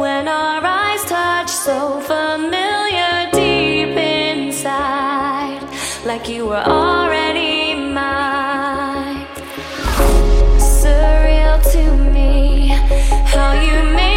when our eyes touch, so familiar deep inside, like you were already mine. Surreal to me how you made.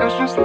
It's just